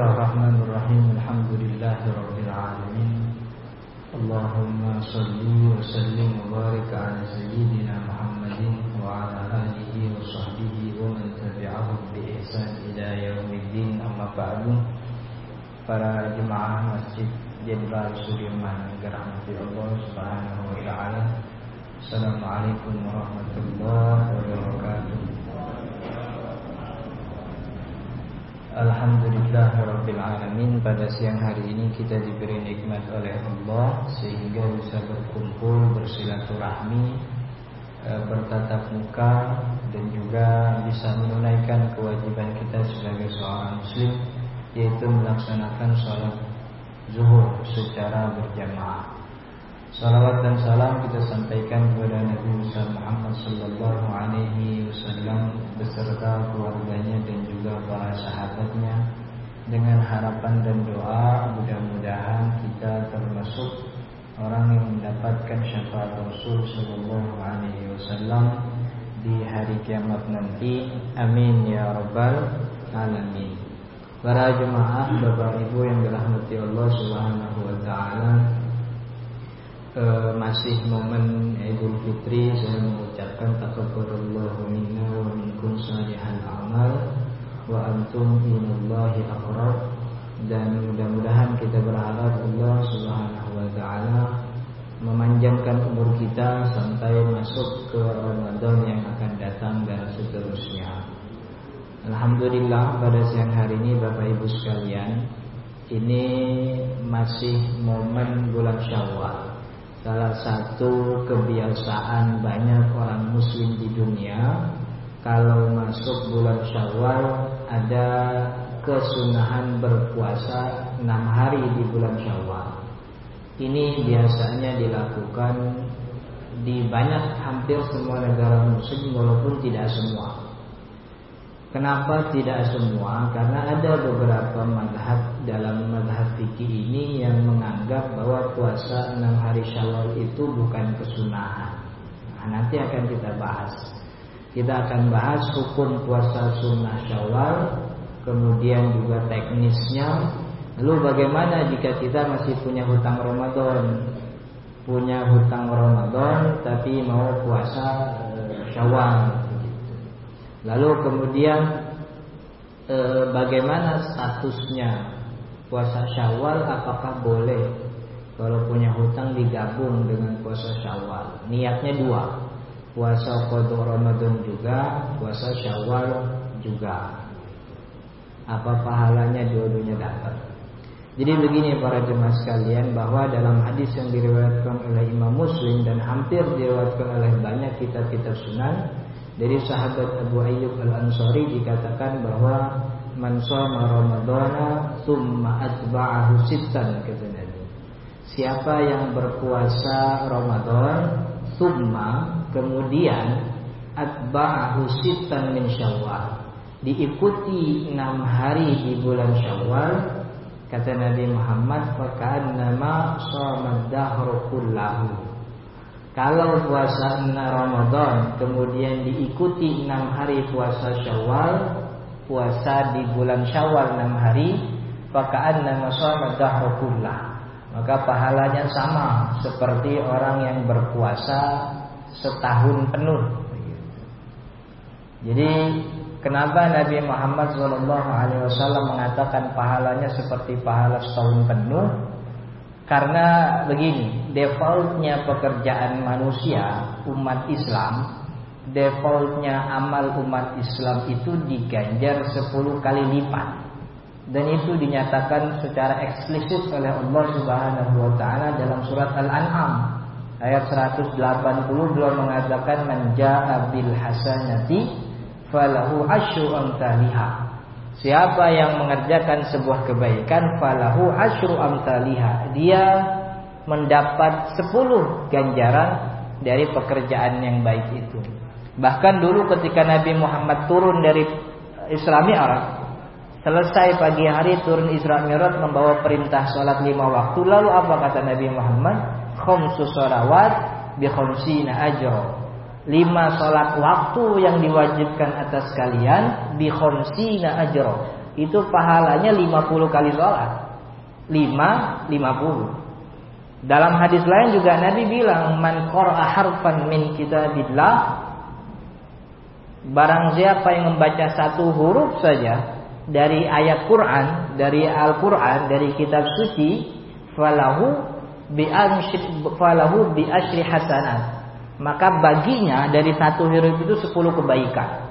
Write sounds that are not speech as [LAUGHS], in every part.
Bismillahirrahmanirrahim. Alhamdulillahirabbilalamin. Allahumma salli wa sallim wa barik ala sayyidina Muhammadin wa ala alihi wa sahbihi wa man tabi'ahum bi ihsan ila yaumiddin amma ba'du. Para jemaah Masjid Jenderal Sudirman dirahmati Allah Subhanahu wa taala. Assalamualaikum warahmatullahi wabarakatuh. Alhamdulillah Rabbil Pada siang hari ini kita diberi nikmat oleh Allah Sehingga bisa berkumpul, bersilaturahmi eh, Bertatap muka Dan juga bisa menunaikan kewajiban kita sebagai seorang muslim Yaitu melaksanakan sholat zuhur secara berjamaah Salawat dan salam kita sampaikan kepada Nabi Muhammad Sallallahu Alaihi Wasallam beserta keluarganya dan juga para sahabatnya dengan harapan dan doa mudah-mudahan kita termasuk orang yang mendapatkan syafaat Rasul Sallallahu Alaihi Wasallam di hari kiamat nanti. Amin ya rabbal alamin. Para jemaah, bapak ibu yang dirahmati Allah Subhanahu Wa Taala e, masih momen Idul Fitri saya mengucapkan takabbarallahu minna wa minkum salihal amal wa antum inallahi aqrab dan mudah-mudahan kita berharap Allah Subhanahu wa taala memanjangkan umur kita sampai masuk ke Ramadan yang akan datang dan seterusnya. Alhamdulillah pada siang hari ini Bapak Ibu sekalian ini masih momen bulan Syawal Salah satu kebiasaan banyak orang muslim di dunia Kalau masuk bulan syawal Ada kesunahan berpuasa enam hari di bulan syawal. Ini biasanya dilakukan di banyak hampir semua negara muslim walaupun tidak semua Kenapa tidak semua? Karena ada beberapa madhab dalam madhab fikih ini yang menganggap bahwa puasa enam hari syawal itu bukan kesunahan. Nah, nanti akan kita bahas. Kita akan bahas hukum puasa sunnah syawal, kemudian juga teknisnya. Lalu bagaimana jika kita masih punya hutang Ramadan? Punya hutang Ramadan tapi mau puasa eh, syawal Lalu kemudian e, bagaimana statusnya puasa Syawal? Apakah boleh kalau punya hutang digabung dengan puasa Syawal? Niatnya dua, puasa qadha Ramadan juga, puasa Syawal juga. Apa pahalanya dua-duanya dapat? Jadi begini para jemaah sekalian bahwa dalam hadis yang diriwayatkan oleh Imam Muslim dan hampir diriwayatkan oleh banyak kitab-kitab sunan dari sahabat Abu Ayyub Al-Ansari dikatakan bahwa man shoma ramadhana thumma atba'ahu sittan kata Nabi. Siapa yang berpuasa Ramadan thumma kemudian atba'ahu sittan min Syawal diikuti enam hari di bulan Syawal kata Nabi Muhammad nama shoma dahru kullahu kalau puasa Ramadan kemudian diikuti enam hari puasa Syawal, puasa di bulan Syawal enam hari, fakaan nama dahrokullah. Maka pahalanya sama seperti orang yang berpuasa setahun penuh. Jadi kenapa Nabi Muhammad SAW mengatakan pahalanya seperti pahala setahun penuh? Karena begini, defaultnya pekerjaan manusia umat Islam, defaultnya amal umat Islam itu diganjar 10 kali lipat. Dan itu dinyatakan secara eksplisit oleh Allah Subhanahu wa taala dalam surat Al-An'am ayat 180 beliau mengatakan man jaa bil hasanati falahu asyru amsalihah Siapa yang mengerjakan sebuah kebaikan falahu asyru amsalihah. Dia mendapat sepuluh ganjaran dari pekerjaan yang baik itu. Bahkan dulu ketika Nabi Muhammad turun dari Isra Mi'raj, selesai pagi hari turun Isra Mi'raj membawa perintah salat lima waktu. Lalu apa kata Nabi Muhammad? Khamsu sholawat bi khamsina ajra lima sholat waktu yang diwajibkan atas kalian bi khomsina ajro itu pahalanya 50 kali sholat. 5 50. Dalam hadis lain juga Nabi bilang man qara'a harfan min kitabillah barang siapa yang membaca satu huruf saja dari ayat Quran, dari Al-Qur'an, dari kitab suci, falahu bi falahu bi hasanat. Maka baginya dari satu huruf itu sepuluh kebaikan.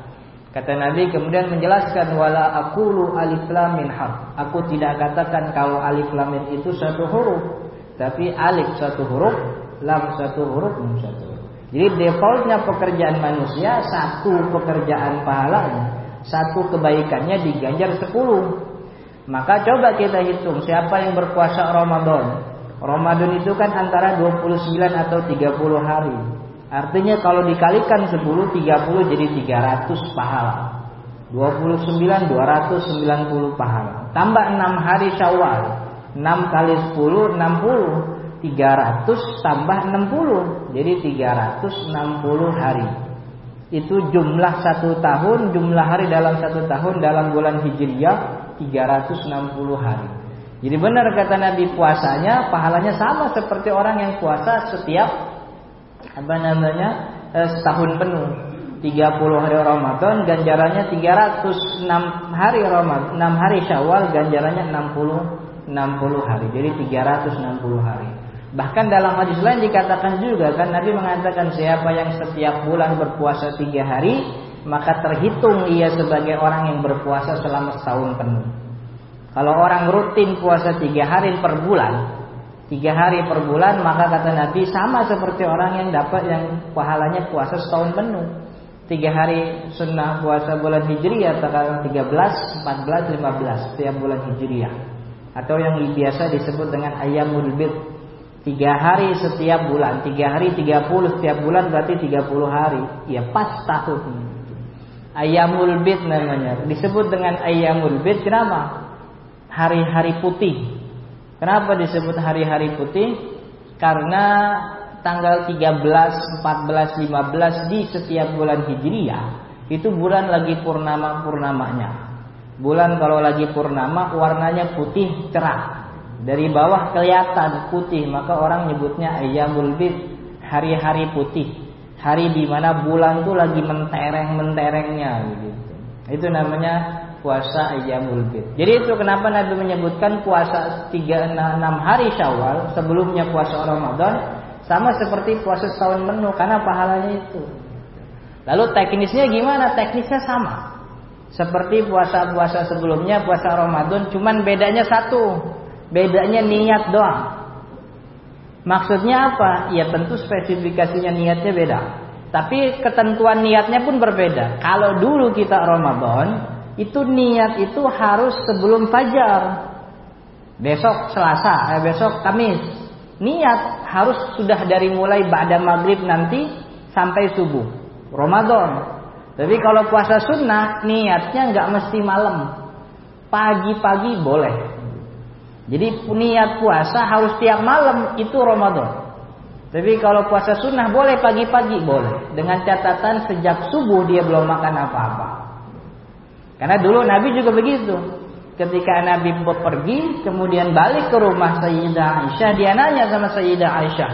Kata Nabi kemudian menjelaskan wala aqulu alif lam min harf. Aku tidak katakan kalau alif lam min itu satu huruf, tapi alif satu huruf, lam satu huruf, mim satu huruf. Jadi defaultnya pekerjaan manusia satu pekerjaan pahalanya, satu kebaikannya diganjar sepuluh. Maka coba kita hitung siapa yang berpuasa Ramadan. Ramadan itu kan antara 29 atau 30 hari. Artinya kalau dikalikan 10 30 jadi 300 pahala. 29 290 pahala. Tambah 6 hari Syawal. 6 kali 10 60. 300 tambah 60 jadi 360 hari. Itu jumlah satu tahun, jumlah hari dalam satu tahun dalam bulan Hijriyah 360 hari. Jadi benar kata Nabi puasanya pahalanya sama seperti orang yang puasa setiap apa namanya? Eh, setahun penuh. 30 hari Ramadan ganjarannya 306 hari Ramadan 6 hari Syawal ganjarannya 60 60 hari. Jadi 360 hari. Bahkan dalam hadis lain dikatakan juga kan Nabi mengatakan siapa yang setiap bulan berpuasa tiga hari maka terhitung ia sebagai orang yang berpuasa selama setahun penuh. Kalau orang rutin puasa tiga hari per bulan tiga hari per bulan maka kata Nabi sama seperti orang yang dapat yang pahalanya puasa setahun penuh. Tiga hari sunnah puasa bulan hijriah tanggal 13, 14, 15 setiap bulan hijriah. Atau yang biasa disebut dengan ayamul bid. Tiga hari setiap bulan tiga hari 30 setiap bulan berarti 30 hari. Ya pas tahun. Ayamul bid namanya. Disebut dengan ayamul bid kenapa? Hari-hari putih Kenapa disebut hari-hari putih? Karena tanggal 13, 14, 15 di setiap bulan Hijriah itu bulan lagi purnama-purnamanya. Bulan kalau lagi purnama warnanya putih cerah. Dari bawah kelihatan putih, maka orang nyebutnya ayyamul bid, hari-hari putih. Hari di mana bulan tuh lagi mentereng-menterengnya gitu. Itu namanya puasa ayyamul bid. Jadi itu kenapa Nabi menyebutkan puasa 3 6 hari Syawal sebelumnya puasa Ramadan sama seperti puasa setahun penuh karena pahalanya itu. Lalu teknisnya gimana? Teknisnya sama. Seperti puasa-puasa sebelumnya, puasa Ramadan, cuman bedanya satu. Bedanya niat doang. Maksudnya apa? Ya tentu spesifikasinya niatnya beda. Tapi ketentuan niatnya pun berbeda. Kalau dulu kita Ramadan, itu niat itu harus sebelum fajar. Besok Selasa, eh, besok Kamis. Niat harus sudah dari mulai pada maghrib nanti sampai subuh. Ramadan. Tapi kalau puasa sunnah niatnya nggak mesti malam. Pagi-pagi boleh. Jadi niat puasa harus tiap malam itu Ramadan. Tapi kalau puasa sunnah boleh pagi-pagi boleh. Dengan catatan sejak subuh dia belum makan apa-apa. Karena dulu Nabi juga begitu. Ketika Nabi pergi, kemudian balik ke rumah Sayyidah Aisyah, dia nanya sama Sayyidah Aisyah,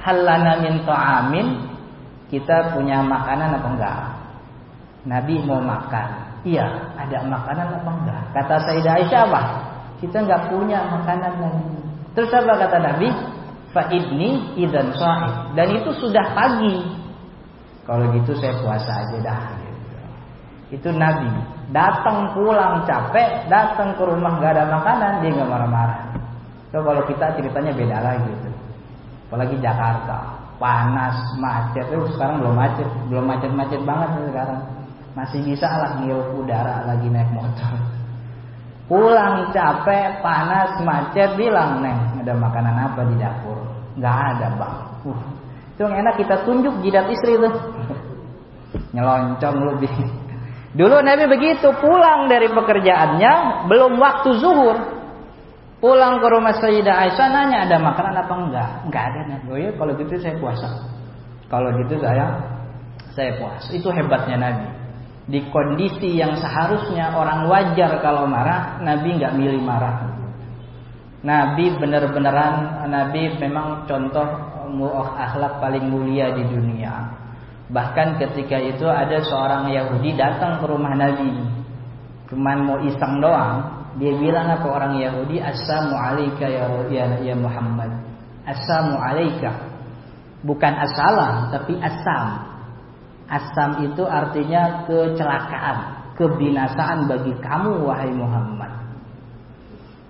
"Halana min ta'amin?" Kita punya makanan apa enggak? Nabi mau makan. Iya, ada makanan apa enggak? Kata Sayyidah Aisyah apa? Kita enggak punya makanan lagi. Terus apa kata Nabi? Fa'idni idan sa'id. Dan itu sudah pagi. Kalau gitu saya puasa aja dah. Itu Nabi. Datang pulang capek, datang ke rumah gak ada makanan, dia nggak marah-marah. So kalau kita ceritanya beda lagi gitu. Apalagi Jakarta, panas, macet. Eh, sekarang belum macet, belum macet-macet banget sekarang. Masih bisa lah ngirup udara lagi naik motor. Pulang capek, panas, macet, bilang neng ada makanan apa di dapur? Gak ada bang. Uh, itu yang enak kita tunjuk jidat istri tuh. [LAUGHS] Nyeloncong lebih. Dulu Nabi begitu pulang dari pekerjaannya belum waktu zuhur. Pulang ke rumah Sayyidah Aisyah nanya ada makanan apa enggak? Enggak ada Nabi. Oh ya kalau gitu saya puasa. Kalau gitu saya saya puasa. Itu hebatnya Nabi. Di kondisi yang seharusnya orang wajar kalau marah, Nabi nggak milih marah. Nabi benar-benaran Nabi memang contoh akhlak paling mulia di dunia. Bahkan ketika itu ada seorang Yahudi datang ke rumah Nabi. Cuman mau iseng doang, dia bilang apa orang Yahudi, "Assalamu alayka ya, ya, ya Muhammad." Assalamu alayka. Bukan assalam, tapi assam. Assam itu artinya kecelakaan, kebinasaan bagi kamu wahai Muhammad.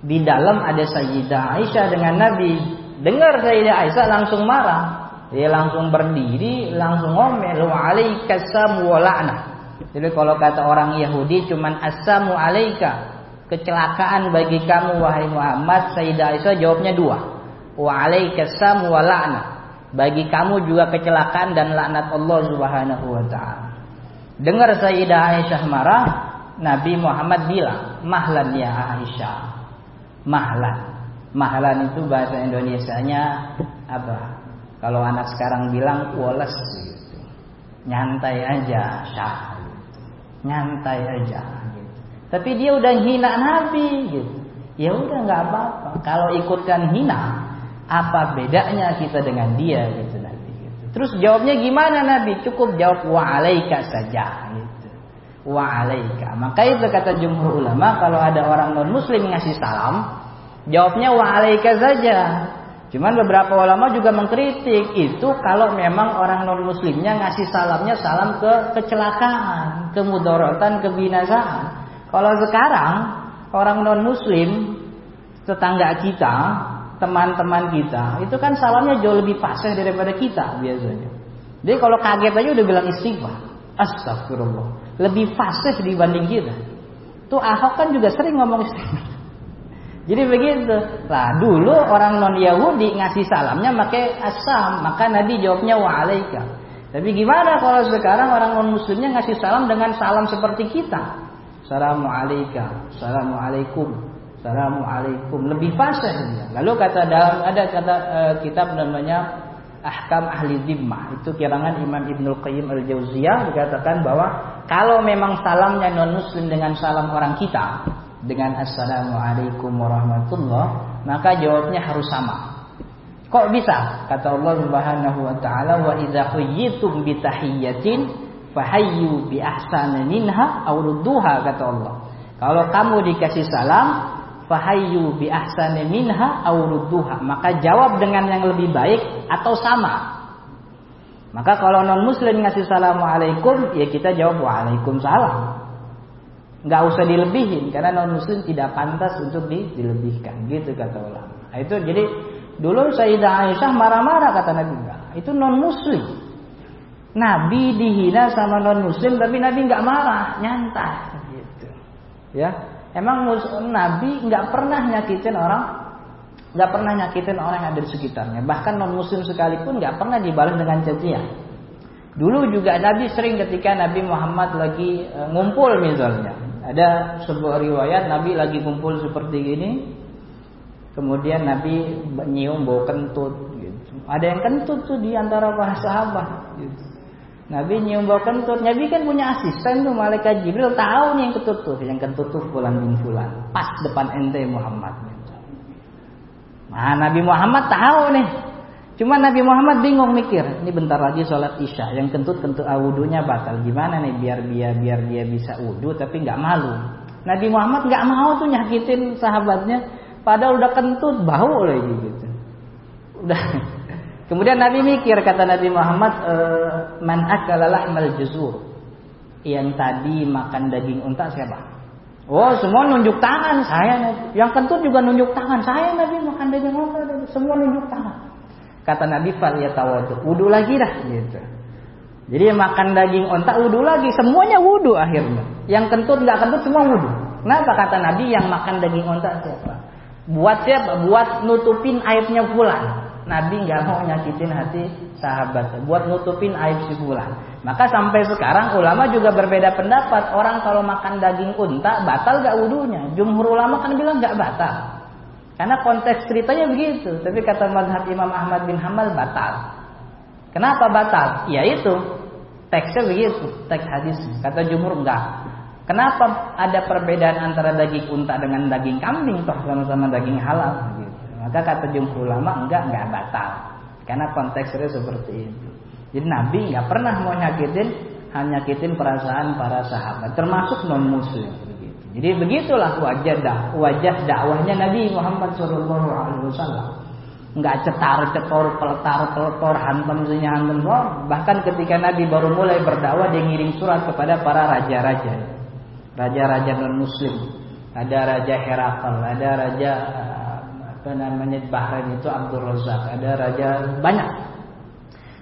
Di dalam ada Sayyidah Aisyah dengan Nabi. Dengar Sayyidah Aisyah langsung marah. Dia langsung berdiri, langsung ngomel, "Wa alaikassamu wa la'nah." Jadi kalau kata orang Yahudi cuman assamu alaika, kecelakaan bagi kamu wahai Muhammad, Sayyidah Aisyah jawabnya dua. Wa wa. Bagi kamu juga kecelakaan dan laknat Allah Subhanahu wa taala. Dengar Sayyidah Aisyah marah, Nabi Muhammad bilang, "Mahlan ya Aisyah." mahlan. Mahlan itu bahasa Indonesianya apa? Kalau anak sekarang bilang woles gitu. Nyantai aja, syah. Gitu. Nyantai aja gitu. Tapi dia udah hina Nabi gitu. Ya udah nggak apa-apa. Kalau ikutkan hina, apa bedanya kita dengan dia gitu Nabi gitu. Terus jawabnya gimana Nabi? Cukup jawab wa alaika saja gitu. Wa alaika. Maka itu kata jumhur ulama kalau ada orang non muslim ngasih salam, jawabnya wa alaika saja. Cuman beberapa ulama juga mengkritik itu kalau memang orang non muslimnya ngasih salamnya salam ke kecelakaan, kemudorotan, kebinasaan. Kalau sekarang orang non muslim tetangga kita, teman-teman kita, itu kan salamnya jauh lebih fasih daripada kita biasanya. Jadi kalau kaget aja udah bilang istighfar. Astagfirullah. Lebih fasih dibanding kita. Tuh Ahok kan juga sering ngomong istighfar. Jadi begitu. Lah dulu orang non Yahudi ngasih salamnya pakai asam, maka Nabi jawabnya wa'alaika. Tapi gimana kalau sekarang orang non muslimnya ngasih salam dengan salam seperti kita? Assalamualaikum, Assalamualaikum, Assalamualaikum. Lebih fasih. Lalu kata dalam ada kata uh, kitab namanya Ahkam Ahli Dhimmah. Itu kirangan Imam Ibnul Qayyim Al-Jauziyah dikatakan bahwa kalau memang salamnya non muslim dengan salam orang kita, dengan assalamualaikum warahmatullah maka jawabnya harus sama. Kok bisa? Kata Allah Subhanahu wa taala wa idza huyyitum bi tahiyyatin fahayyu bi ahsana minha aw rudduha kata Allah. Kalau kamu dikasih salam fahayyu bi ahsana minha aw rudduha maka jawab dengan yang lebih baik atau sama. Maka kalau non muslim ngasih assalamualaikum ya kita jawab waalaikumsalam nggak usah dilebihin karena non muslim tidak pantas untuk dilebihkan gitu kata ulama. Nah, itu jadi dulu Sayyidah Aisyah marah-marah kata Nabi. Enggak itu non muslim Nabi dihina sama non muslim tapi Nabi nggak marah nyantai gitu. Ya emang Nabi nggak pernah nyakitin orang nggak pernah nyakitin orang yang ada di sekitarnya. Bahkan non muslim sekalipun nggak pernah dibalas dengan cacian Dulu juga Nabi sering ketika Nabi Muhammad lagi e, ngumpul misalnya, ada sebuah riwayat Nabi lagi kumpul seperti ini, kemudian Nabi nyium bau kentut. Gitu. Ada yang kentut tuh di antara para sahabat. Gitu. Nabi nyium bau kentut. Nabi kan punya asisten tuh malaikat Jibril tahu nih yang kentut tuh, yang kentut tuh fulan bin fulan, pas depan ente Muhammad. Gitu. Nah Nabi Muhammad tahu nih Cuma Nabi Muhammad bingung mikir, ini bentar lagi sholat isya, yang kentut kentut wudhunya batal. Gimana nih biar biar biar dia bisa wudhu tapi nggak malu. Nabi Muhammad nggak mau tuh nyakitin sahabatnya, padahal udah kentut bau lagi gitu. Udah. [LAUGHS] Kemudian Nabi mikir kata Nabi Muhammad, e, man akalalah mal juzur. Yang tadi makan daging unta siapa? Oh semua nunjuk tangan saya. Yang kentut juga nunjuk tangan saya Nabi makan daging unta. Semua nunjuk tangan. Kata Nabi fal yatawadu. Wudu lagi dah gitu. Jadi makan daging onta wudu lagi, semuanya wudu akhirnya. Yang kentut nggak kentut semua wudu. Kenapa kata Nabi yang makan daging onta siapa? Buat siapa? Buat nutupin aibnya fulan. Nabi nggak mau nyakitin hati sahabat. Buat nutupin aib si fulan. Maka sampai sekarang ulama juga berbeda pendapat. Orang kalau makan daging unta batal gak wudunya? Jumhur ulama kan bilang gak batal. Karena konteks ceritanya begitu. Tapi kata madhab Imam Ahmad bin Hamal batal. Kenapa batal? Ya itu. teksnya begitu, teks hadis. Kata jumhur enggak. Kenapa ada perbedaan antara daging unta dengan daging kambing toh sama-sama daging halal. Maka kata jumhur ulama enggak enggak batal. Karena konteksnya seperti itu. Jadi Nabi nggak pernah mau nyakitin hanya nyakitin perasaan para sahabat termasuk non muslim. Jadi begitulah wajah dah, wajah dakwahnya Nabi Muhammad SAW. Nggak cetar cetor peletar peletor hantam sini hantam bahkan ketika Nabi baru mulai berdakwah dia ngirim surat kepada para raja-raja. Raja-raja non muslim ada raja Herakl ada raja apa namanya Bahrain itu Abdul Razak. Ada raja banyak.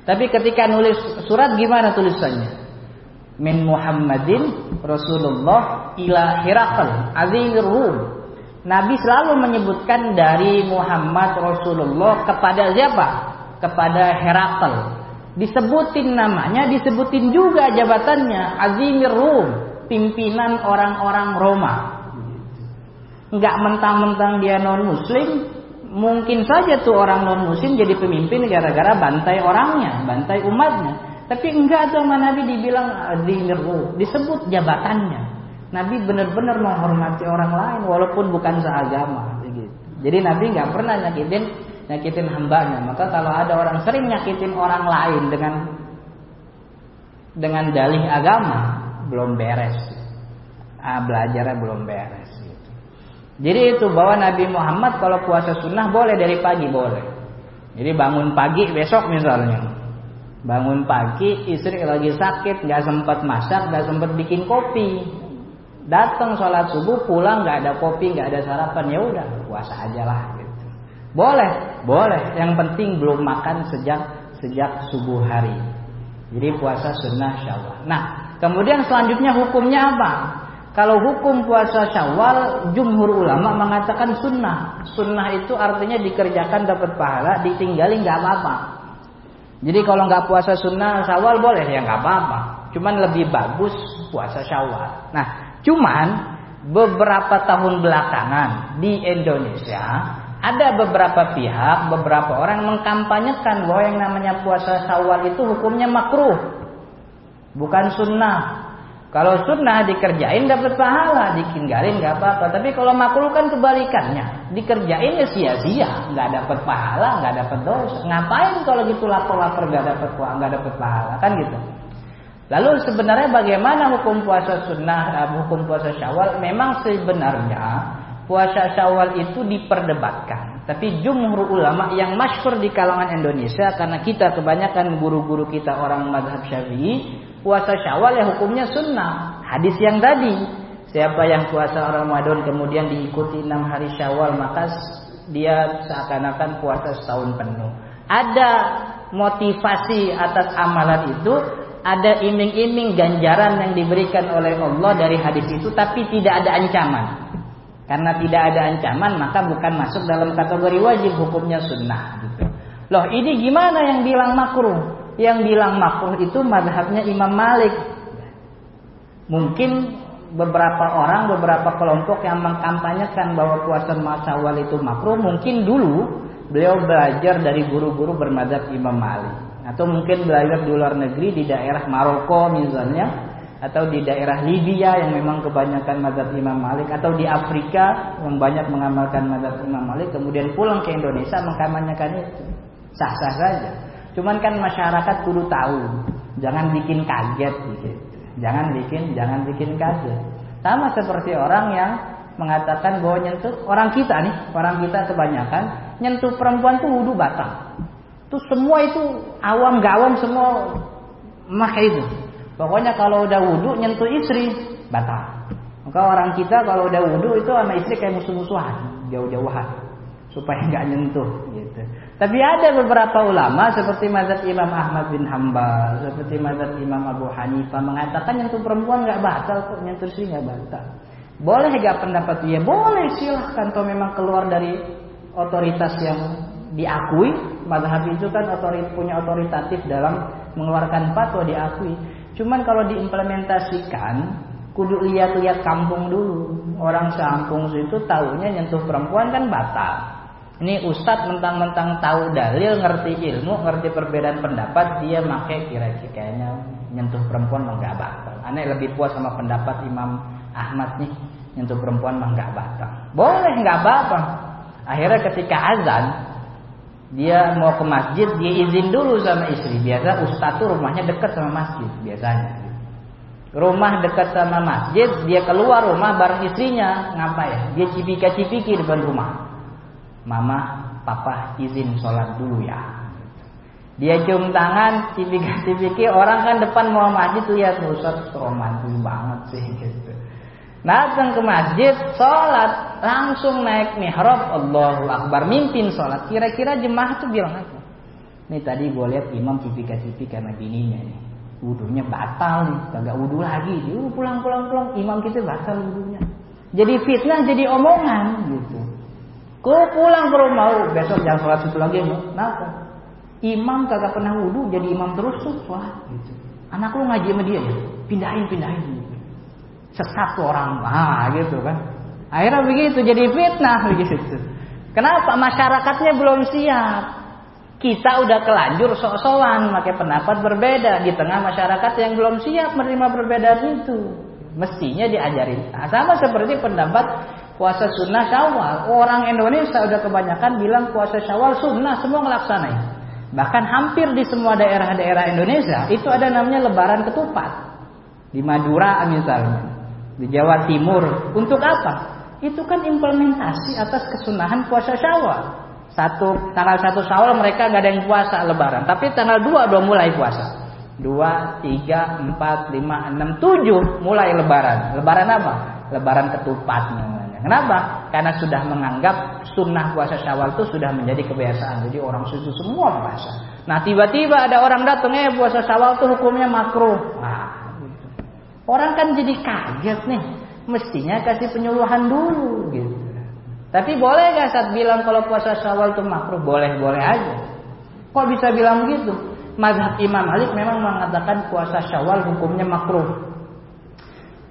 Tapi ketika nulis surat gimana tulisannya? Min Muhammadin Rasulullah ila Hirakal azizir Rum. Nabi selalu menyebutkan dari Muhammad Rasulullah kepada siapa? Kepada Herakal. Disebutin namanya, disebutin juga jabatannya Azimir Rum, pimpinan orang-orang Roma. Enggak mentang-mentang dia non muslim, mungkin saja tuh orang non muslim jadi pemimpin gara-gara bantai orangnya, bantai umatnya. Tapi enggak tuh sama Nabi dibilang diniru, disebut jabatannya. Nabi benar-benar menghormati orang lain walaupun bukan seagama gitu. Jadi Nabi nggak pernah nyakitin nyakitin hambanya. Maka kalau ada orang sering nyakitin orang lain dengan dengan dalih agama belum beres. Ah, belajarnya belum beres. Jadi itu bahwa Nabi Muhammad kalau puasa sunnah boleh dari pagi boleh. Jadi bangun pagi besok misalnya, bangun pagi istri lagi sakit nggak sempat masak nggak sempat bikin kopi, datang sholat subuh pulang nggak ada kopi nggak ada sarapan ya udah puasa aja lah gitu. Boleh, boleh. Yang penting belum makan sejak sejak subuh hari. Jadi puasa sunnah syawal. Nah, kemudian selanjutnya hukumnya apa? Kalau hukum puasa syawal, jumhur ulama mengatakan sunnah. Sunnah itu artinya dikerjakan dapat pahala, ditinggalin nggak apa-apa. Jadi kalau nggak puasa sunnah syawal boleh ya nggak apa-apa. Cuman lebih bagus puasa syawal. Nah, cuman beberapa tahun belakangan di Indonesia ada beberapa pihak, beberapa orang mengkampanyekan bahwa yang namanya puasa syawal itu hukumnya makruh. Bukan sunnah. Kalau sunnah dikerjain dapat pahala, ditinggalin nggak apa-apa. Tapi kalau makruh kan kebalikannya, dikerjain ya sia-sia, nggak dapat pahala, nggak dapat dosa. Ngapain kalau gitu lapor-lapor nggak dapat nggak dapat pahala kan gitu? Lalu sebenarnya bagaimana hukum puasa sunnah, eh, hukum puasa syawal? Memang sebenarnya puasa syawal itu diperdebatkan. Tapi jumhur ulama yang masyhur di kalangan Indonesia karena kita kebanyakan guru-guru kita orang madhab syafi'i puasa Syawal ya hukumnya sunnah. Hadis yang tadi, siapa yang puasa Ramadan kemudian diikuti enam hari Syawal maka dia seakan-akan puasa setahun penuh. Ada motivasi atas amalan itu, ada iming-iming ganjaran yang diberikan oleh Allah dari hadis itu tapi tidak ada ancaman. Karena tidak ada ancaman maka bukan masuk dalam kategori wajib hukumnya sunnah gitu. Loh ini gimana yang bilang makruh? Yang bilang makruh itu madhabnya Imam Malik. Mungkin beberapa orang, beberapa kelompok yang mengkampanyekan bahwa puasa Syawal itu makruh, mungkin dulu beliau belajar dari guru-guru bermadhab Imam Malik. Atau mungkin belajar di luar negeri di daerah Maroko misalnya atau di daerah Libya yang memang kebanyakan madhab Imam Malik atau di Afrika yang banyak mengamalkan madhab Imam Malik kemudian pulang ke Indonesia mengkampanyekan itu sah-sah saja Cuman kan masyarakat kudu tahu, jangan bikin kaget gitu. Jangan bikin, jangan bikin kaget. Sama seperti orang yang mengatakan bahwa nyentuh orang kita nih, orang kita kebanyakan nyentuh perempuan tuh wudhu batal. Tuh semua itu awam gawam semua mah itu. Pokoknya kalau udah wudhu nyentuh istri batal. Maka orang kita kalau udah wudhu itu sama istri kayak musuh-musuhan, jauh-jauhan supaya nggak nyentuh gitu. Tapi ada beberapa ulama seperti mazhab Imam Ahmad bin Hambal, seperti mazhab Imam Abu Hanifah mengatakan nyentuh perempuan nggak batal kok, nyentuh sih nggak batal. Boleh nggak pendapat dia? Boleh silahkan kalau memang keluar dari otoritas yang diakui. Mazhab itu kan otorit, punya otoritatif dalam mengeluarkan fatwa diakui. Cuman kalau diimplementasikan kudu lihat-lihat kampung dulu. Orang sekampung itu tahunya nyentuh perempuan kan batal. Ini ustadz mentang-mentang tahu dalil, ngerti ilmu, ngerti perbedaan pendapat, dia pakai kira-kira kayaknya nyentuh perempuan mah nggak batal. Aneh lebih puas sama pendapat Imam Ahmad nih, nyentuh perempuan mah nggak batal. Boleh nggak apa-apa. Akhirnya ketika azan, dia mau ke masjid, dia izin dulu sama istri. Biasa ustaz tuh rumahnya dekat sama masjid biasanya. Rumah dekat sama masjid, dia keluar rumah bareng istrinya, ngapain? Dia cipika-cipiki depan rumah. Mama, papa izin sholat dulu ya. Dia cium tangan, cipika-cipiki, orang kan depan mau masjid tuh ya Ustaz romantis banget sih gitu. Datang ke masjid, sholat, langsung naik mihrab, Allahu Akbar, mimpin sholat. Kira-kira jemaah tuh bilang apa? Nih tadi gue lihat imam cipika-cipik karena bininya nih wudhunya batal nih, kagak wudhu lagi. Dia uh, pulang pulang pulang, imam kita batal wudhunya. Jadi fitnah, jadi omongan gitu. Kau pulang ke rumah, oh, besok jangan sholat situ lagi, kenapa? Imam kagak pernah wudhu, jadi imam terus tuh, wah gitu. Anak lu ngaji sama dia ya, pindahin pindahin. Sesat tuh orang, ah gitu kan. Akhirnya begitu, jadi fitnah begitu. Kenapa? Masyarakatnya belum siap. Kita udah kelanjur sok-sokan pakai pendapat berbeda di tengah masyarakat yang belum siap menerima perbedaan itu. Mestinya diajarin. Nah, sama seperti pendapat puasa sunnah syawal. Orang Indonesia udah kebanyakan bilang puasa syawal sunnah semua ngelaksanain. Bahkan hampir di semua daerah-daerah Indonesia itu ada namanya lebaran ketupat. Di Madura misalnya. Di Jawa Timur. Untuk apa? Itu kan implementasi atas kesunahan puasa syawal. Satu tanggal satu Syawal mereka nggak ada yang puasa Lebaran, tapi tanggal dua udah mulai puasa. Dua, tiga, empat, lima, enam, tujuh mulai Lebaran. Lebaran apa? Lebaran ketupat. Kenapa? Karena sudah menganggap sunnah puasa Syawal itu sudah menjadi kebiasaan. Jadi orang susu semua puasa. Nah tiba-tiba ada orang datang eh puasa Syawal itu hukumnya makruh. Nah, gitu. Orang kan jadi kaget nih. Mestinya kasih penyuluhan dulu gitu. Tapi boleh gak saat bilang kalau puasa syawal itu makruh? Boleh-boleh aja. Kok bisa bilang begitu? Mazhab Imam Malik memang mengatakan puasa syawal hukumnya makruh.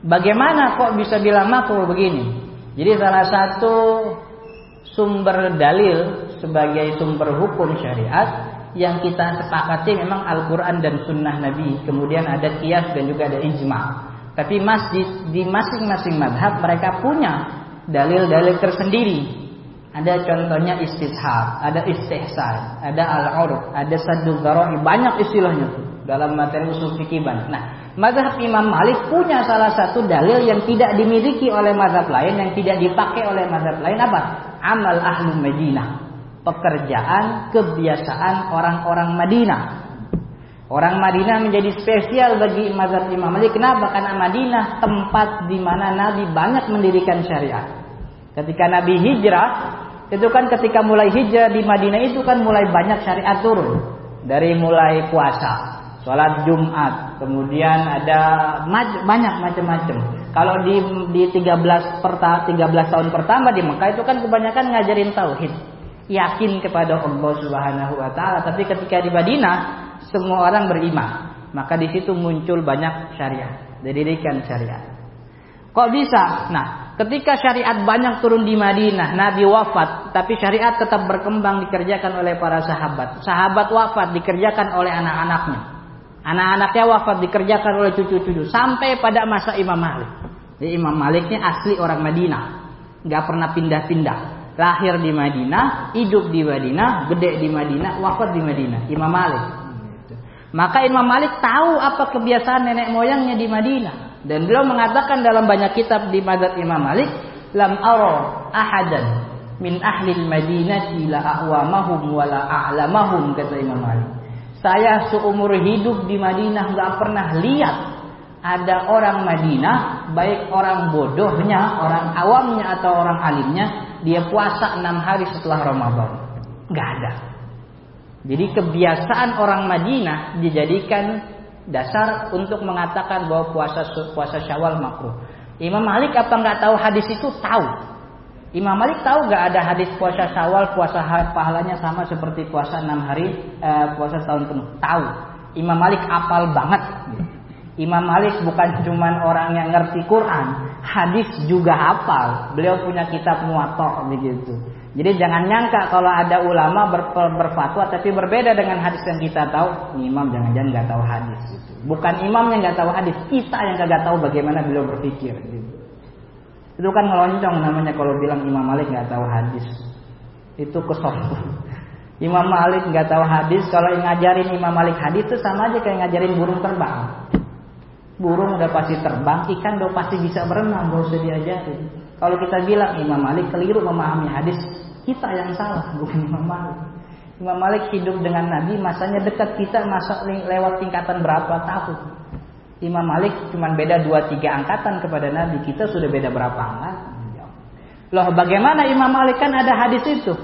Bagaimana kok bisa bilang makruh begini? Jadi salah satu sumber dalil sebagai sumber hukum syariat yang kita sepakati memang Al-Quran dan Sunnah Nabi. Kemudian ada kias dan juga ada ijma. Tapi masjid di masing-masing madhab mereka punya dalil-dalil tersendiri. Ada contohnya istishab, ada istihsan, ada al-urf, ada saddu dzara'i, banyak istilahnya dalam materi usul fikih Nah, mazhab Imam Malik punya salah satu dalil yang tidak dimiliki oleh mazhab lain, yang tidak dipakai oleh mazhab lain apa? Amal ahlu Madinah. Pekerjaan, kebiasaan orang-orang Madinah. Orang Madinah menjadi spesial bagi mazhab Imam Malik. Kenapa? Karena Madinah tempat di mana Nabi banyak mendirikan syariat. Ketika Nabi hijrah, itu kan ketika mulai hijrah di Madinah itu kan mulai banyak syariat turun. Dari mulai puasa, sholat Jumat, kemudian ada banyak macam-macam. Kalau di di 13 perta, 13 tahun pertama di Mekah itu kan kebanyakan ngajarin tauhid, yakin kepada Allah Subhanahu wa taala. Tapi ketika di Madinah semua orang beriman, maka di situ muncul banyak syariat, didirikan syariat. Kok bisa? Nah, Ketika syariat banyak turun di Madinah, Nabi wafat, tapi syariat tetap berkembang dikerjakan oleh para sahabat. Sahabat wafat dikerjakan oleh anak-anaknya. Anak-anaknya wafat dikerjakan oleh cucu-cucu sampai pada masa Imam Malik. Jadi Imam Maliknya asli orang Madinah, nggak pernah pindah-pindah. Lahir di Madinah, hidup di Madinah, gede di Madinah, wafat di Madinah. Imam Malik. Maka Imam Malik tahu apa kebiasaan nenek moyangnya di Madinah. Dan beliau mengatakan dalam banyak kitab di Madzhab Imam Malik, lam ara ahadan min ahli Madinah la a'wamahum wa la a'lamahum kata Imam Malik. Saya seumur hidup di Madinah nggak pernah lihat ada orang Madinah, baik orang bodohnya, orang awamnya atau orang alimnya, dia puasa enam hari setelah Ramadan. Nggak ada. Jadi kebiasaan orang Madinah dijadikan dasar untuk mengatakan bahwa puasa puasa Syawal makruh. Imam Malik apa nggak tahu hadis itu? Tahu. Imam Malik tahu nggak ada hadis puasa Syawal puasa pahalanya sama seperti puasa enam hari eh, puasa tahun penuh? Tahu. Imam Malik apal banget. Imam Malik bukan cuma orang yang ngerti Quran, hadis juga hafal. Beliau punya kitab Muwatta begitu. Jadi jangan nyangka kalau ada ulama ber, berfatwa tapi berbeda dengan hadis yang kita tahu. Imam jangan-jangan nggak tahu hadis gitu. Bukan imam yang nggak tahu hadis, kita yang nggak tahu bagaimana beliau berpikir gitu. Itu kan ngeloncong namanya kalau bilang Imam Malik nggak tahu hadis. Itu kesombong. [LAUGHS] Imam Malik nggak tahu hadis, kalau yang ngajarin Imam Malik hadis itu sama aja kayak ngajarin burung terbang. Burung udah pasti terbang, ikan udah pasti bisa berenang, gak usah diajarin. Kalau kita bilang Imam Malik keliru memahami hadis, kita yang salah, [LAUGHS] bukan Imam Malik. Imam Malik hidup dengan Nabi, masanya dekat kita, masa lewat tingkatan berapa tahun. Imam Malik cuma beda dua tiga angkatan kepada Nabi, kita sudah beda berapa angkatan. Loh bagaimana Imam Malik kan ada hadis itu.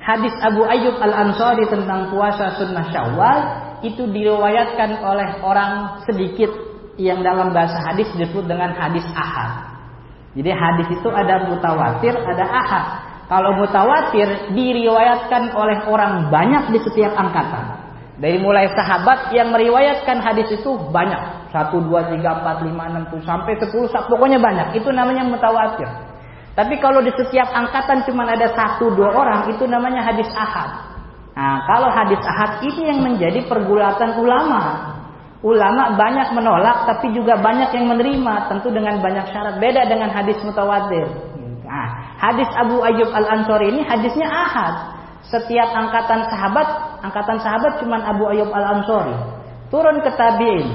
Hadis Abu Ayyub Al-Ansari tentang puasa sunnah syawal itu diriwayatkan oleh orang sedikit yang dalam bahasa hadis disebut dengan hadis ahad. Jadi hadis itu ada mutawatir, ada ahad. Kalau mutawatir diriwayatkan oleh orang banyak di setiap angkatan. Dari mulai sahabat yang meriwayatkan hadis itu banyak. 1, 2, 3, 4, 5, 6, 7, sampai 10, pokoknya banyak. Itu namanya mutawatir. Tapi kalau di setiap angkatan cuma ada satu dua orang, itu namanya hadis ahad. Nah, kalau hadis ahad ini yang menjadi pergulatan ulama. Ulama banyak menolak tapi juga banyak yang menerima tentu dengan banyak syarat beda dengan hadis mutawatir. Nah, hadis Abu Ayyub Al Ansori ini hadisnya ahad. Setiap angkatan sahabat, angkatan sahabat cuma Abu Ayyub Al Ansori. Turun ke tabiin,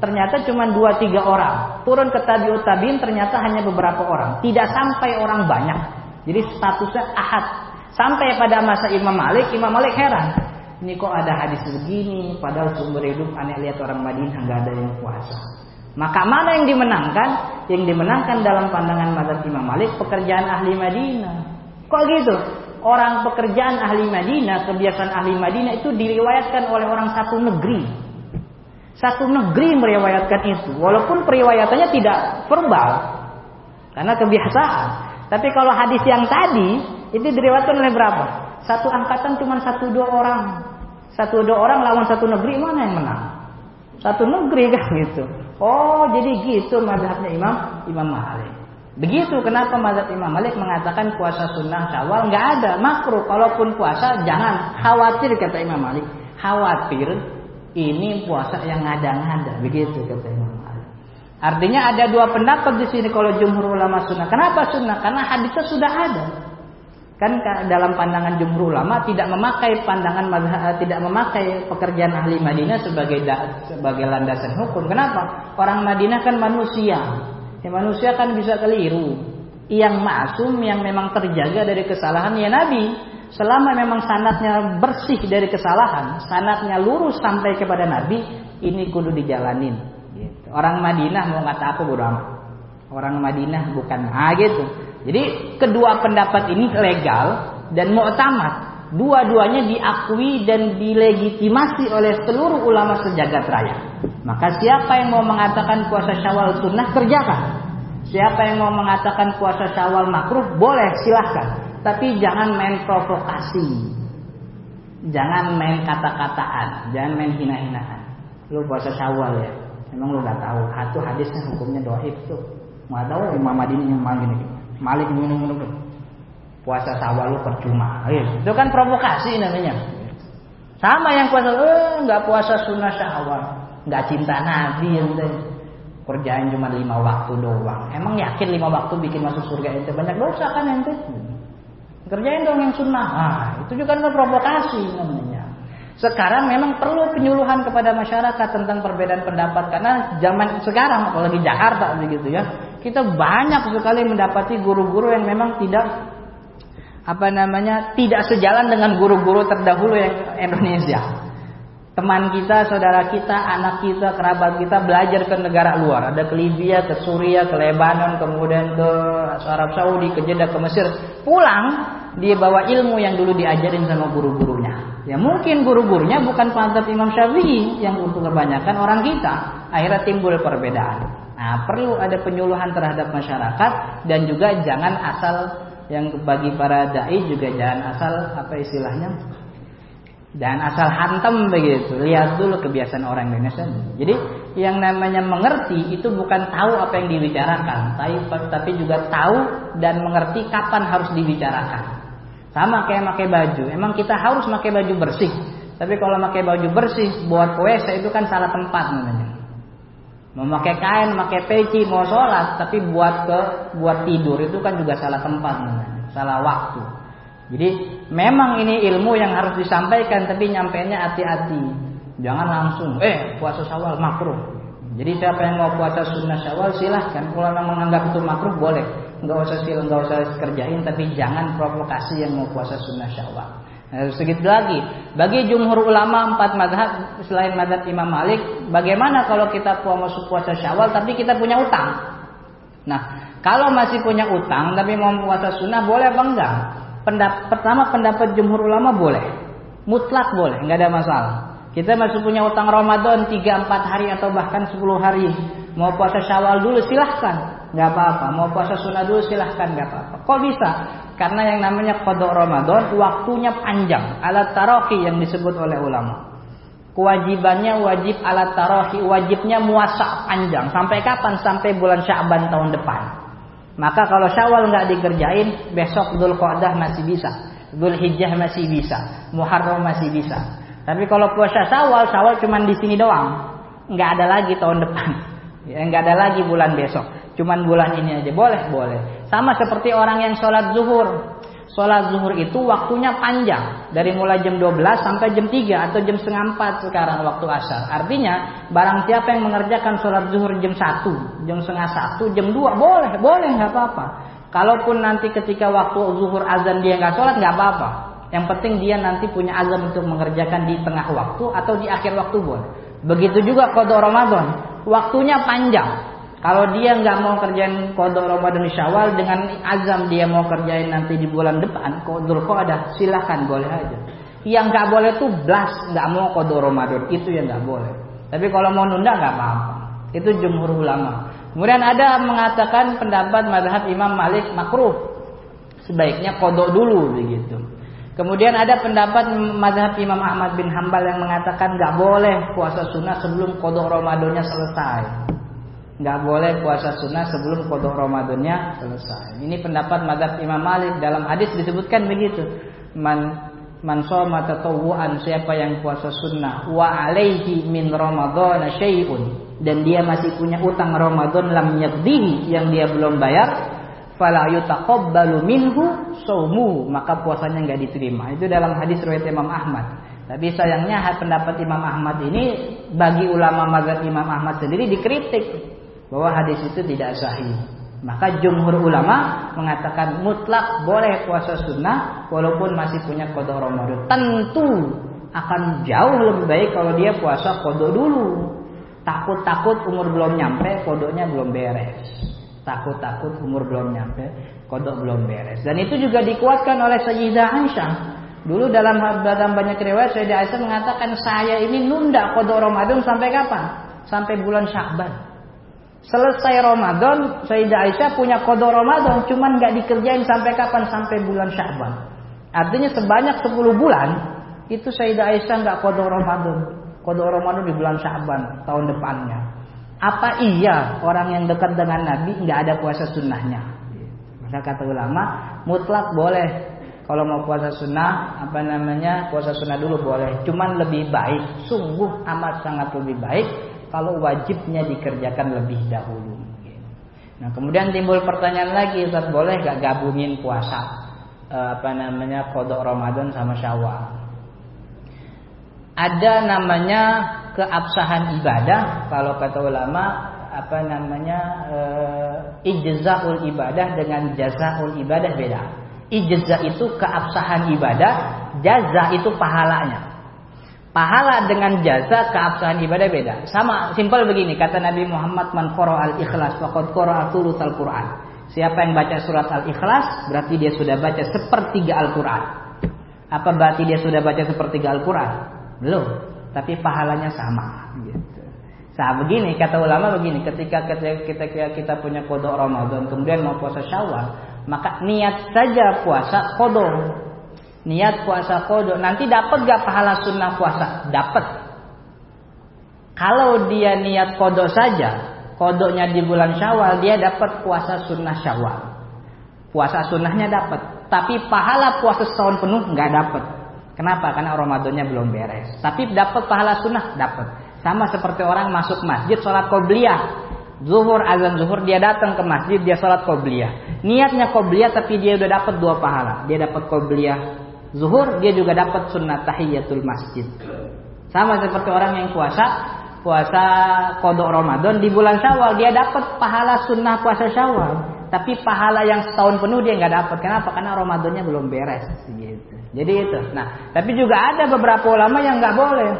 ternyata cuma dua tiga orang. Turun ke tabiut tabiin ternyata hanya beberapa orang. Tidak sampai orang banyak. Jadi statusnya ahad. Sampai pada masa Imam Malik, Imam Malik heran. Ini kok ada hadis begini, padahal sumber hidup aneh lihat orang Madinah nggak ada yang puasa. Maka mana yang dimenangkan? Yang dimenangkan dalam pandangan Madzhab Imam Malik pekerjaan ahli Madinah. Kok gitu? Orang pekerjaan ahli Madinah, kebiasaan ahli Madinah itu diriwayatkan oleh orang satu negeri. Satu negeri meriwayatkan itu, walaupun periwayatannya tidak verbal, karena kebiasaan. Tapi kalau hadis yang tadi itu diriwayatkan oleh berapa? Satu angkatan cuma satu dua orang. Satu dua orang lawan satu negeri mana yang menang? Satu negeri [LAUGHS] kan gitu. Oh jadi gitu madhabnya Imam Imam Malik. Begitu kenapa madhab Imam Malik mengatakan puasa sunnah syawal nggak ada makruh. Kalaupun puasa jangan khawatir kata Imam Malik. Khawatir ini puasa yang ngada-ngada begitu kata Imam Malik. Artinya ada dua pendapat di sini kalau jumhur ulama sunnah. Kenapa sunnah? Karena hadisnya sudah ada. Kan dalam pandangan jumhur ulama tidak memakai pandangan eh, tidak memakai pekerjaan ahli Madinah sebagai sebagai landasan hukum. Kenapa? Orang Madinah kan manusia. Ya, manusia kan bisa keliru. Yang masum yang memang terjaga dari kesalahan ya Nabi. Selama memang sanatnya bersih dari kesalahan, sanatnya lurus sampai kepada Nabi, ini kudu dijalanin. Gitu. Orang Madinah mau kata apa bodo Orang Madinah bukan ah gitu. Jadi kedua pendapat ini legal dan mu'tamad. Dua-duanya diakui dan dilegitimasi oleh seluruh ulama sejagat raya. Maka siapa yang mau mengatakan puasa syawal sunnah kerjakan. Siapa yang mau mengatakan puasa syawal makruh boleh silahkan. Tapi jangan main provokasi. Jangan main kata-kataan. Jangan main hina-hinaan. Lu puasa syawal ya. Emang lu gak tahu. Satu hadisnya hukumnya doib tuh. Mau tahu Imam Madini yang gini. Malik minum-minum puasa sawal lu percuma. Eh, itu kan provokasi namanya. Sama yang puasa eh nggak puasa sunnah syawal, nggak cinta Nabi ente. Kerjaan cuma lima waktu doang. Emang yakin lima waktu bikin masuk surga ente banyak dosa kan ente? Kerjain dong yang sunnah. Ah, itu juga kan provokasi namanya. Sekarang memang perlu penyuluhan kepada masyarakat tentang perbedaan pendapat karena zaman sekarang apalagi Jakarta begitu ya kita banyak sekali mendapati guru-guru yang memang tidak apa namanya tidak sejalan dengan guru-guru terdahulu yang Indonesia. Teman kita, saudara kita, anak kita, kerabat kita belajar ke negara luar. Ada ke Libya, ke Suria, ke Lebanon, kemudian ke Arab Saudi, ke Jeddah, ke Mesir. Pulang, dia bawa ilmu yang dulu diajarin sama guru-gurunya. Ya mungkin guru-gurunya bukan pantas Imam Syafi'i yang untuk kebanyakan orang kita. Akhirnya timbul perbedaan. Nah, perlu ada penyuluhan terhadap masyarakat dan juga jangan asal yang bagi para dai juga jangan asal apa istilahnya Dan asal hantam begitu. Lihat dulu kebiasaan orang Indonesia. Jadi yang namanya mengerti itu bukan tahu apa yang dibicarakan, tapi tapi juga tahu dan mengerti kapan harus dibicarakan. Sama kayak pakai baju. Emang kita harus pakai baju bersih. Tapi kalau pakai baju bersih buat WC itu kan salah tempat namanya. Mau pakai kain, pakai peci, mau sholat, tapi buat ke buat tidur itu kan juga salah tempat salah waktu. Jadi memang ini ilmu yang harus disampaikan tapi nyampainya hati-hati. Jangan langsung, eh puasa syawal makruh. Jadi siapa yang mau puasa sunnah syawal silahkan. Kalau memang menganggap itu makruh boleh. Enggak usah sil, enggak usah kerjain tapi jangan provokasi yang mau puasa sunnah syawal. Nah, sedikit lagi, bagi jumhur ulama empat madhab selain madhab Imam Malik, bagaimana kalau kita mau puasa syawal tapi kita punya utang? Nah, kalau masih punya utang tapi mau puasa sunnah boleh apa enggak? pendap pertama pendapat jumhur ulama boleh. Mutlak boleh, nggak ada masalah. Kita masih punya utang Ramadan 3 4 hari atau bahkan 10 hari. Mau puasa Syawal dulu silahkan, nggak apa-apa. Mau puasa sunnah dulu silahkan, nggak apa-apa. Kok bisa? Karena yang namanya kodok Ramadan waktunya panjang. Alat tarohi yang disebut oleh ulama. Kewajibannya wajib alat tarohi, wajibnya muasa panjang. Sampai kapan? Sampai bulan Syaban tahun depan. Maka kalau Syawal nggak dikerjain, besok Dhul Qa'dah masih bisa. Dhul Hijjah masih bisa. Muharram masih bisa. Tapi kalau puasa Syawal, Syawal cuma di sini doang. Nggak ada lagi tahun depan. [LAUGHS] Ya, nggak ada lagi bulan besok. Cuman bulan ini aja. Boleh, boleh. Sama seperti orang yang sholat zuhur. Sholat zuhur itu waktunya panjang. Dari mulai jam 12 sampai jam 3 atau jam setengah 4 sekarang waktu asar. Artinya barang siapa yang mengerjakan sholat zuhur jam 1, jam setengah 1, jam 2 boleh, boleh nggak apa-apa. Kalaupun nanti ketika waktu zuhur azan dia nggak sholat nggak apa-apa. Yang penting dia nanti punya azam untuk mengerjakan di tengah waktu atau di akhir waktu boleh. Begitu juga kodok Ramadan. Waktunya panjang. Kalau dia nggak mau kerjain kodok Ramadan Syawal dengan azam dia mau kerjain nanti di bulan depan kodok ada silahkan boleh aja. Yang nggak boleh tuh blas nggak mau kodok Ramadan itu yang nggak boleh. Tapi kalau mau nunda nggak apa-apa. Itu jumhur ulama. Kemudian ada mengatakan pendapat madhab Imam Malik makruh. Sebaiknya kodok dulu begitu. Kemudian ada pendapat madhab Imam Ahmad bin Hambal yang mengatakan nggak boleh puasa sunnah sebelum kodok Ramadannya selesai nggak boleh puasa sunnah sebelum kodok Ramadannya selesai. Ini pendapat madhab Imam Malik dalam hadis disebutkan begitu. Man man soma tatawuan siapa yang puasa sunnah wa alaihi min Ramadan syai'un dan dia masih punya utang Ramadan lam yakdihi yang dia belum bayar fala yutaqabbalu minhu saumu maka puasanya nggak diterima. Itu dalam hadis riwayat Imam Ahmad. Tapi sayangnya pendapat Imam Ahmad ini bagi ulama mazhab Imam Ahmad sendiri dikritik bahwa hadis itu tidak sahih. Maka jumhur ulama mengatakan mutlak boleh puasa sunnah walaupun masih punya kodok Ramadan. Tentu akan jauh lebih baik kalau dia puasa kodok dulu. Takut-takut umur belum nyampe, kodoknya belum beres. Takut-takut umur belum nyampe, kodok belum beres. Dan itu juga dikuatkan oleh Sayyidah Aisyah. Dulu dalam dalam banyak riwayat Sayyidah Aisyah mengatakan saya ini nunda kodok Ramadan sampai kapan? Sampai bulan Syakban. Selesai Ramadan, Sayyidah Aisyah punya kodok Ramadan, cuman nggak dikerjain sampai kapan? Sampai bulan Sya'ban. Artinya sebanyak 10 bulan, itu Sayyidah Aisyah nggak kodok Ramadan. Kodok Ramadan di bulan Sya'ban tahun depannya. Apa iya orang yang dekat dengan Nabi nggak ada puasa sunnahnya? Maka kata ulama, mutlak boleh. Kalau mau puasa sunnah, apa namanya puasa sunnah dulu boleh. Cuman lebih baik, sungguh amat sangat lebih baik kalau wajibnya dikerjakan lebih dahulu. Nah kemudian timbul pertanyaan lagi, Ustaz boleh gak gabungin puasa e, apa namanya kodok Ramadan sama Syawal? Ada namanya keabsahan ibadah kalau kata ulama apa namanya e, ijzaul ibadah dengan jazaul ibadah beda. Ijza itu keabsahan ibadah, jaza itu pahalanya. Pahala dengan jasa keabsahan ibadah beda. Sama simpel begini kata Nabi Muhammad man al-ikhlas faqad qara'a al Qur'an. Siapa yang baca surat Al-Ikhlas berarti dia sudah baca sepertiga Al-Qur'an. Apa berarti dia sudah baca sepertiga Al-Qur'an? Belum, tapi pahalanya sama gitu. Nah, begini kata ulama begini, ketika kita kita, kita punya kodok Ramadan kemudian mau puasa Syawal, maka niat saja puasa kodok niat puasa kodok. Nanti dapat gak pahala sunnah puasa? Dapat. Kalau dia niat kodok saja kodoknya di bulan syawal dia dapat puasa sunnah syawal. Puasa sunnahnya dapat. Tapi pahala puasa setahun penuh nggak dapat. Kenapa? Karena ramadannya belum beres. Tapi dapat pahala sunnah dapat. Sama seperti orang masuk masjid sholat qobliyah. Zuhur azan zuhur dia datang ke masjid dia sholat qobliyah. Niatnya qobliyah tapi dia udah dapat dua pahala. Dia dapat qobliyah zuhur dia juga dapat sunnah tahiyatul masjid. Sama seperti orang yang puasa puasa kodok Ramadan di bulan Syawal dia dapat pahala sunnah puasa Syawal. Tapi pahala yang setahun penuh dia nggak dapat. Kenapa? Karena Ramadannya belum beres. Gitu. Jadi itu. Nah, tapi juga ada beberapa ulama yang nggak boleh.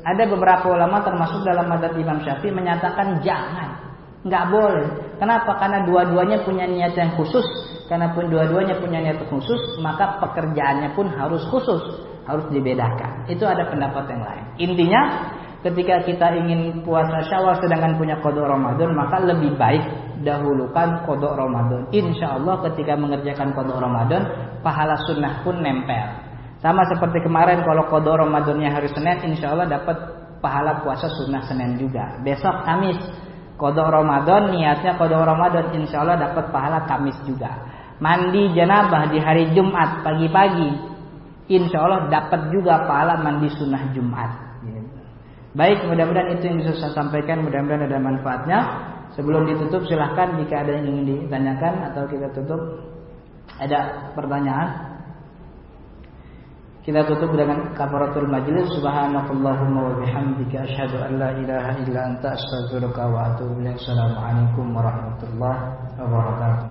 Ada beberapa ulama termasuk dalam madhab Imam Syafi'i menyatakan jangan, nggak boleh. Kenapa? Karena dua-duanya punya niat yang khusus karena pun dua-duanya punya niat khusus, maka pekerjaannya pun harus khusus, harus dibedakan. Itu ada pendapat yang lain. Intinya, ketika kita ingin puasa Syawal sedangkan punya kodok Ramadan, maka lebih baik dahulukan kodok Ramadan. Insya Allah ketika mengerjakan kodok Ramadan, pahala sunnah pun nempel. Sama seperti kemarin kalau kodok Ramadannya hari Senin, insya Allah dapat pahala puasa sunnah Senin juga. Besok Kamis kodok Ramadan, niatnya kodok Ramadan, insya Allah dapat pahala Kamis juga mandi janabah di hari Jumat pagi-pagi, insya Allah dapat juga pahala mandi sunnah Jumat. Baik, mudah-mudahan itu yang bisa saya sampaikan. Mudah-mudahan ada manfaatnya. Sebelum ditutup, silahkan jika ada yang ingin ditanyakan atau kita tutup. Ada pertanyaan? Kita tutup dengan kafaratul majlis. Subhanakallahumma wa bihamdika asyhadu an la ilaha illa anta astaghfiruka wa atubu ilaik. Assalamualaikum warahmatullahi wabarakatuh.